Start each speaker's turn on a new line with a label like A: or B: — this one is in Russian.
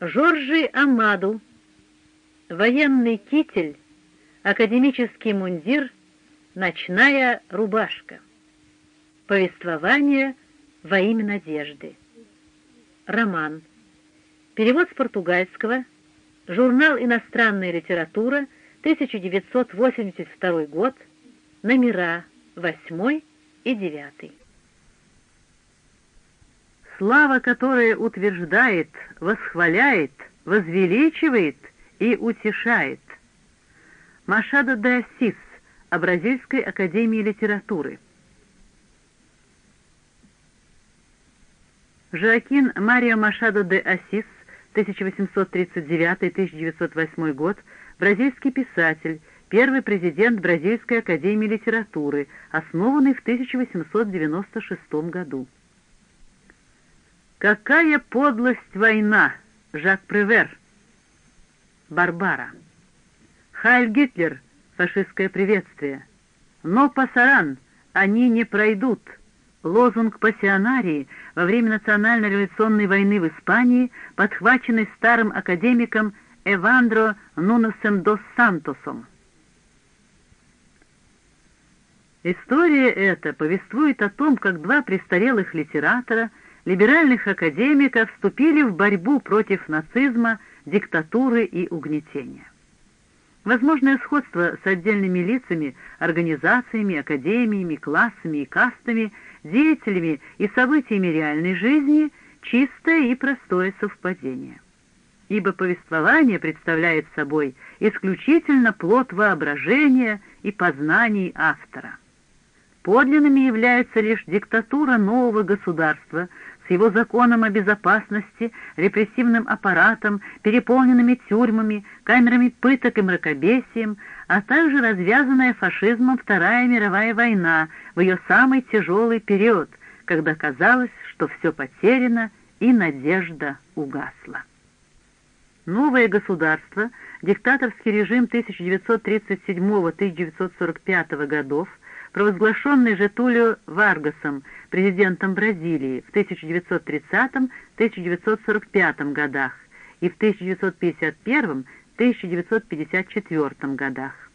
A: Жоржи Амаду. Военный китель, академический мундир, ночная рубашка. Повествование во имя надежды. Роман. Перевод с португальского. Журнал «Иностранная литература», 1982 год. Номера 8 и 9. Слава, которая утверждает, восхваляет, возвеличивает и утешает. Машадо де Ассис, о Бразильской академии литературы. Жоакин Марио Машадо де Ассис, 1839-1908 год, бразильский писатель, первый президент Бразильской академии литературы, основанный в 1896 году. «Какая подлость война!» Жак Превер. Барбара. Хайль Гитлер. Фашистское приветствие. Но пасаран. Они не пройдут. Лозунг пассионарии во время национально-революционной войны в Испании, подхваченный старым академиком Эвандро Нуносом дос Сантосом. История эта повествует о том, как два престарелых литератора, либеральных академиков, вступили в борьбу против нацизма, диктатуры и угнетения. Возможное сходство с отдельными лицами, организациями, академиями, классами и кастами, деятелями и событиями реальной жизни — чистое и простое совпадение. Ибо повествование представляет собой исключительно плод воображения и познаний автора. Подлинными являются лишь диктатура нового государства с его законом о безопасности, репрессивным аппаратом, переполненными тюрьмами, камерами пыток и мракобесием, а также развязанная фашизмом Вторая мировая война в ее самый тяжелый период, когда казалось, что все потеряно и надежда угасла. Новое государство, диктаторский режим 1937-1945 годов, провозглашенный Жетулио Варгасом, президентом Бразилии в 1930-1945 годах и в 1951-1954 годах.